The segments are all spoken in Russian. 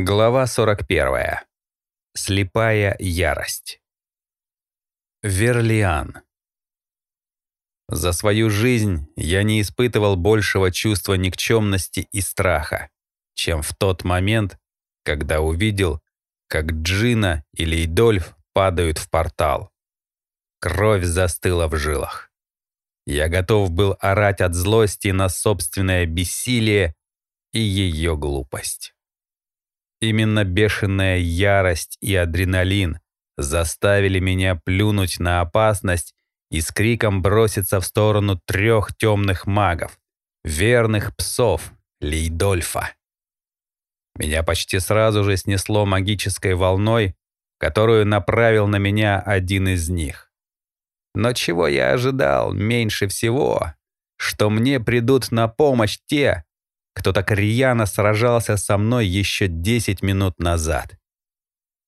Глава 41. Слепая ярость. Верлиан. За свою жизнь я не испытывал большего чувства никчемности и страха, чем в тот момент, когда увидел, как Джина или Идольф падают в портал. Кровь застыла в жилах. Я готов был орать от злости на собственное бессилие и ее глупость. Именно бешеная ярость и адреналин заставили меня плюнуть на опасность и с криком броситься в сторону трех темных магов, верных псов Лейдольфа. Меня почти сразу же снесло магической волной, которую направил на меня один из них. Но чего я ожидал меньше всего, что мне придут на помощь те, кто так рьяно сражался со мной еще 10 минут назад.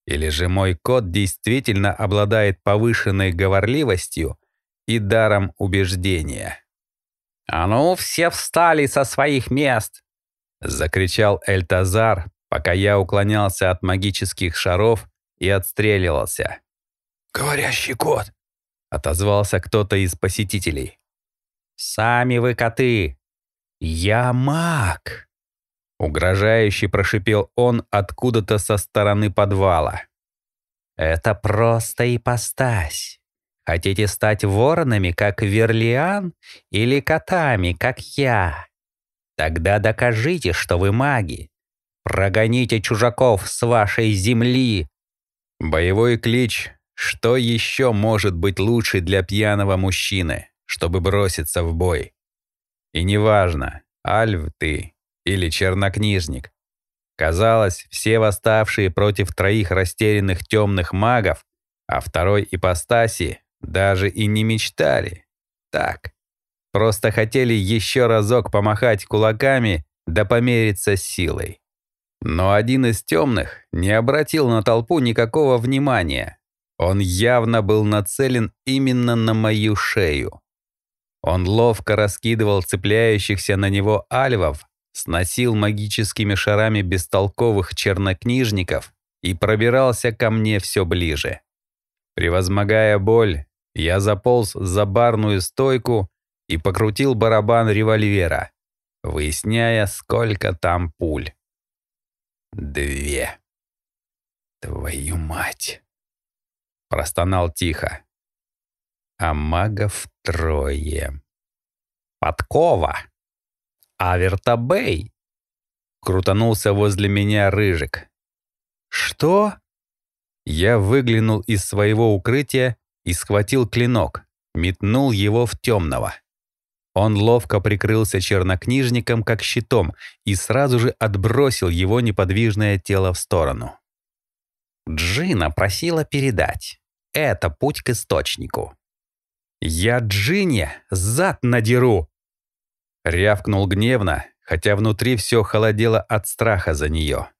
Или же мой кот действительно обладает повышенной говорливостью и даром убеждения. «А ну, все встали со своих мест!» — закричал Эльтазар, пока я уклонялся от магических шаров и отстреливался. «Говорящий кот!» — отозвался кто-то из посетителей. «Сами вы коты! «Я маг!» Угрожающе прошипел он откуда-то со стороны подвала. «Это просто ипостась. Хотите стать воронами, как Верлиан, или котами, как я? Тогда докажите, что вы маги. Прогоните чужаков с вашей земли!» Боевой клич «Что еще может быть лучше для пьяного мужчины, чтобы броситься в бой?» И неважно, альв ты или чернокнижник. Казалось, все восставшие против троих растерянных темных магов, а второй ипостаси даже и не мечтали. Так, просто хотели еще разок помахать кулаками да помериться силой. Но один из темных не обратил на толпу никакого внимания. Он явно был нацелен именно на мою шею. Он ловко раскидывал цепляющихся на него альвов, сносил магическими шарами бестолковых чернокнижников и пробирался ко мне все ближе. Превозмогая боль, я заполз за барную стойку и покрутил барабан револьвера, выясняя, сколько там пуль. Две. Твою мать! Простонал тихо а магов трое. Подкова. Авертабей. Крутанулся возле меня рыжик. Что? Я выглянул из своего укрытия и схватил клинок, метнул его в темного. Он ловко прикрылся чернокнижником как щитом и сразу же отбросил его неподвижное тело в сторону. Джина просила передать. Это путь к источнику. «Я Джинни зад надеру!» Рявкнул гневно, хотя внутри все холодело от страха за нее.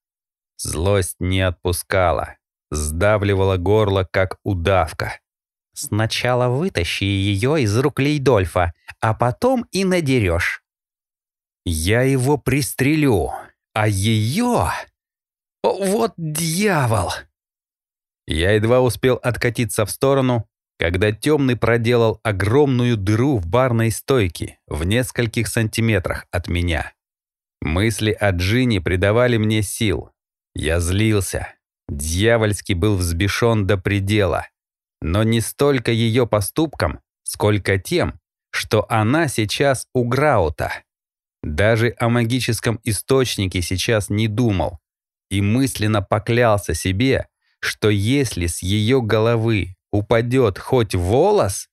Злость не отпускала, сдавливала горло, как удавка. «Сначала вытащи ее из рук Лейдольфа, а потом и надерешь». «Я его пристрелю, а ее...» «Вот дьявол!» Я едва успел откатиться в сторону, когда темный проделал огромную дыру в барной стойке в нескольких сантиметрах от меня. Мысли о Джинни придавали мне сил. Я злился. Дьявольски был взбешен до предела. Но не столько ее поступком, сколько тем, что она сейчас у Граута. Даже о магическом источнике сейчас не думал. И мысленно поклялся себе, что если с ее головы упадет хоть волос,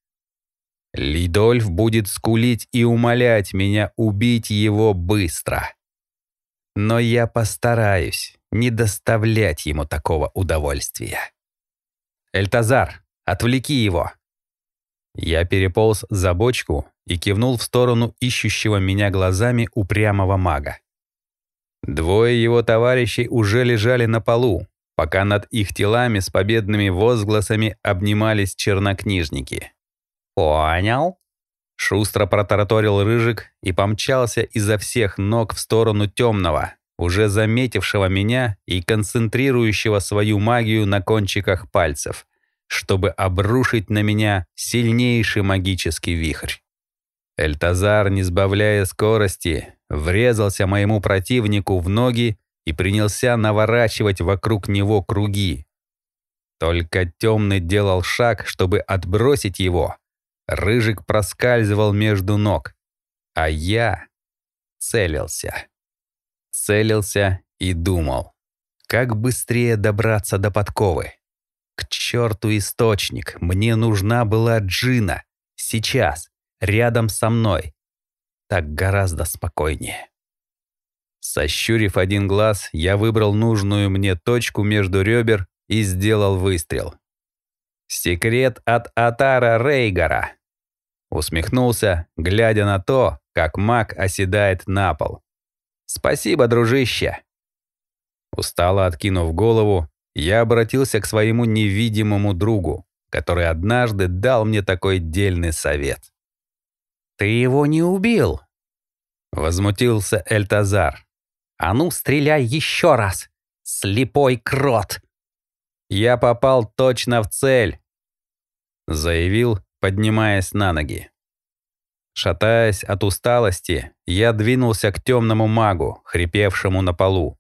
Лидольф будет скулить и умолять меня убить его быстро. Но я постараюсь не доставлять ему такого удовольствия. «Эльтазар, отвлеки его!» Я переполз за бочку и кивнул в сторону ищущего меня глазами упрямого мага. Двое его товарищей уже лежали на полу, пока над их телами с победными возгласами обнимались чернокнижники. «Понял?» Шустро протараторил Рыжик и помчался изо всех ног в сторону темного, уже заметившего меня и концентрирующего свою магию на кончиках пальцев, чтобы обрушить на меня сильнейший магический вихрь. Эльтазар, не сбавляя скорости, врезался моему противнику в ноги и принялся наворачивать вокруг него круги. Только темный делал шаг, чтобы отбросить его. Рыжик проскальзывал между ног, а я целился. Целился и думал, как быстрее добраться до подковы. К черту источник, мне нужна была Джина. Сейчас, рядом со мной. Так гораздо спокойнее. Сощурив один глаз, я выбрал нужную мне точку между ребер и сделал выстрел. «Секрет от Атара Рейгара!» Усмехнулся, глядя на то, как маг оседает на пол. «Спасибо, дружище!» Устало откинув голову, я обратился к своему невидимому другу, который однажды дал мне такой дельный совет. «Ты его не убил!» Возмутился Эльтазар. «А ну, стреляй еще раз! Слепой крот!» «Я попал точно в цель!» Заявил, поднимаясь на ноги. Шатаясь от усталости, я двинулся к темному магу, хрипевшему на полу.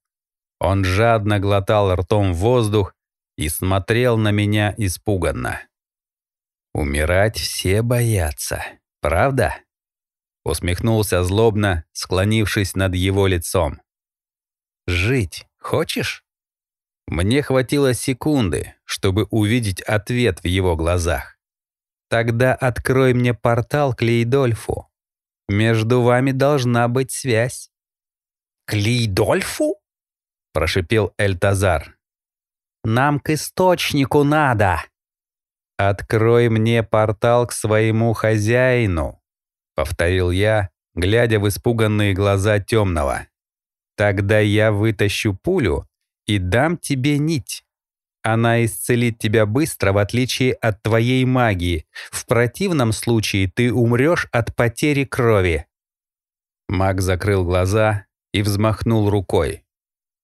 Он жадно глотал ртом воздух и смотрел на меня испуганно. «Умирать все боятся, правда?» Усмехнулся злобно, склонившись над его лицом. «Жить хочешь?» Мне хватило секунды, чтобы увидеть ответ в его глазах. «Тогда открой мне портал к Лейдольфу. Между вами должна быть связь». «К Лейдольфу?» — прошипел Эльтазар. «Нам к источнику надо!» «Открой мне портал к своему хозяину», повторил я, глядя в испуганные глаза темного. Тогда я вытащу пулю и дам тебе нить. Она исцелит тебя быстро, в отличие от твоей магии. В противном случае ты умрешь от потери крови. Маг закрыл глаза и взмахнул рукой.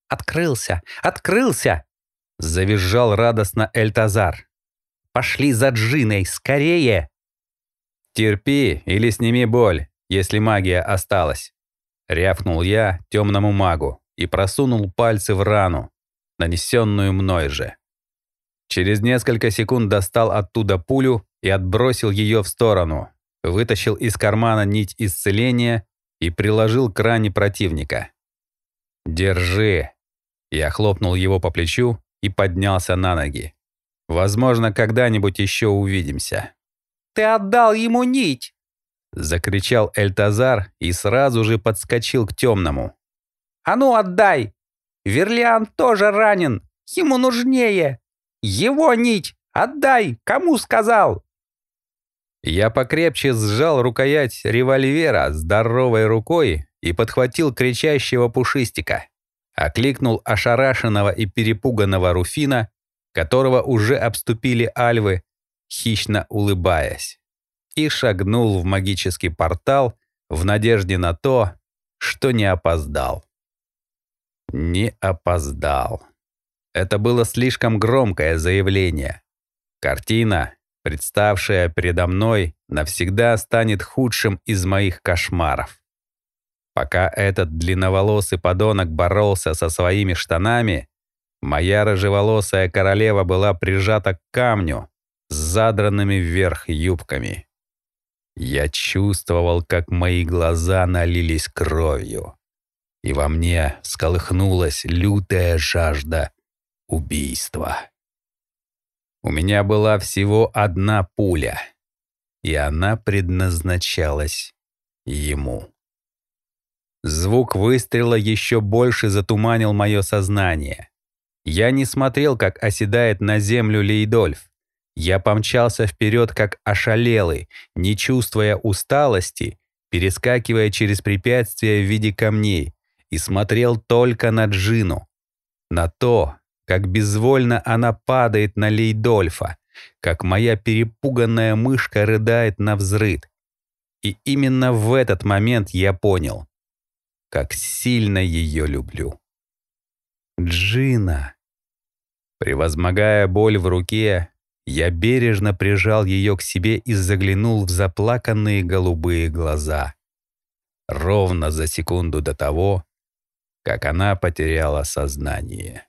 «Открылся! Открылся!» Завизжал радостно Эльтазар. «Пошли за Джиной, скорее!» «Терпи или сними боль, если магия осталась», — рявкнул я темному магу и просунул пальцы в рану, нанесенную мной же. Через несколько секунд достал оттуда пулю и отбросил ее в сторону, вытащил из кармана нить исцеления и приложил к ране противника. «Держи!» Я хлопнул его по плечу и поднялся на ноги. «Возможно, когда-нибудь еще увидимся». Ты отдал ему нить!» Закричал Эльтазар и сразу же подскочил к темному. «А ну отдай! Верлиан тоже ранен! Ему нужнее! Его нить! Отдай! Кому сказал?» Я покрепче сжал рукоять револьвера здоровой рукой и подхватил кричащего пушистика. Окликнул ошарашенного и перепуганного Руфина, которого уже обступили альвы, хищно улыбаясь, и шагнул в магический портал в надежде на то, что не опоздал. Не опоздал. Это было слишком громкое заявление. Картина, представшая передо мной, навсегда станет худшим из моих кошмаров. Пока этот длинноволосый подонок боролся со своими штанами, моя рыжеволосая королева была прижата к камню, с задранными вверх юбками. Я чувствовал, как мои глаза налились кровью, и во мне сколыхнулась лютая жажда убийства. У меня была всего одна пуля, и она предназначалась ему. Звук выстрела еще больше затуманил мое сознание. Я не смотрел, как оседает на землю Лейдольф. Я помчался вперед, как ошалелый, не чувствуя усталости, перескакивая через препятствия в виде камней, и смотрел только на Джину. На то, как безвольно она падает на Лейдольфа, как моя перепуганная мышка рыдает на взрыд. И именно в этот момент я понял, как сильно ее люблю. Джина. Превозмогая боль в руке, я бережно прижал ее к себе и заглянул в заплаканные голубые глаза. Ровно за секунду до того, как она потеряла сознание.